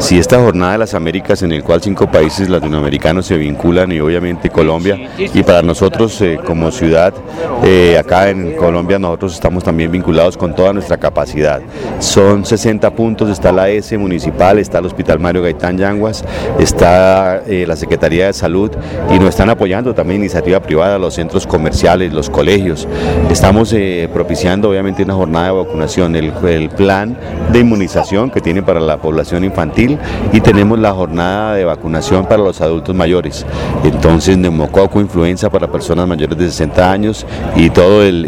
Si esta jornada de las Américas en el cual cinco países latinoamericanos se vinculan y obviamente Colombia y para nosotros eh, como ciudad eh, acá en Colombia nosotros estamos también vinculados con toda nuestra capacidad. Son 60 puntos, está la S municipal, está el Hospital Mario Gaitán Yanguas, está eh, la Secretaría de Salud y nos están apoyando también iniciativa privada, los centros comerciales, los colegios. Estamos propiciando obviamente una jornada de vacunación, el, el plan de inmunización que tiene para la población infantil y tenemos la jornada de vacunación para los adultos mayores. Entonces, neumococo, influenza para personas mayores de 60 años y todo el,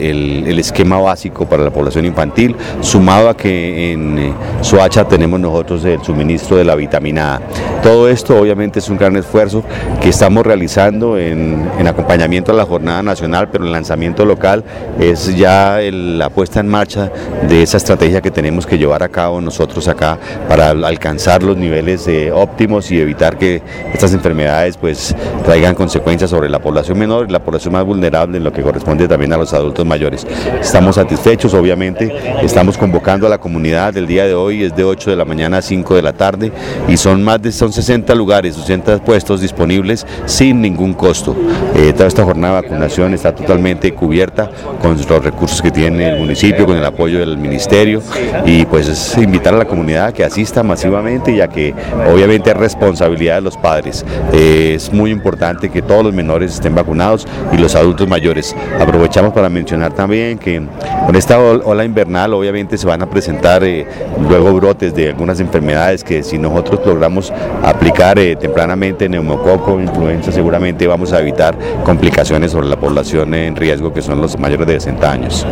esquema básico para la población infantil, sumado a que en eh, Soacha tenemos nosotros el suministro de la vitamina A. Todo esto obviamente es un gran esfuerzo que estamos realizando en, acompañamiento a la jornada nacional, pero el lanzamiento local es ya la puesta en marcha de esa estrategia que tenemos que llevar a cabo nosotros acá para alcanzar niveles óptimos y evitar que estas enfermedades pues traigan consecuencias sobre la población menor y la población más vulnerable en lo que corresponde también a los adultos mayores. Estamos satisfechos, obviamente, estamos convocando a la comunidad del día de hoy, es de 8 de la mañana a 5 de la tarde y son más de son 60 lugares, 60 puestos disponibles sin ningún costo. Eh, toda esta jornada de vacunación está totalmente cubierta con los recursos que tiene el municipio, con el apoyo del ministerio y pues es invitar a la comunidad a que asista masivamente y que obviamente es responsabilidad de los padres. Eh, es muy importante que todos los menores estén vacunados y los adultos mayores. Aprovechamos para mencionar también que con esta ola invernal obviamente se van a presentar eh, luego brotes de algunas enfermedades que si nosotros logramos aplicar eh, tempranamente neumococo, influenza, seguramente vamos a evitar complicaciones sobre la población en riesgo que son los mayores de 60 años.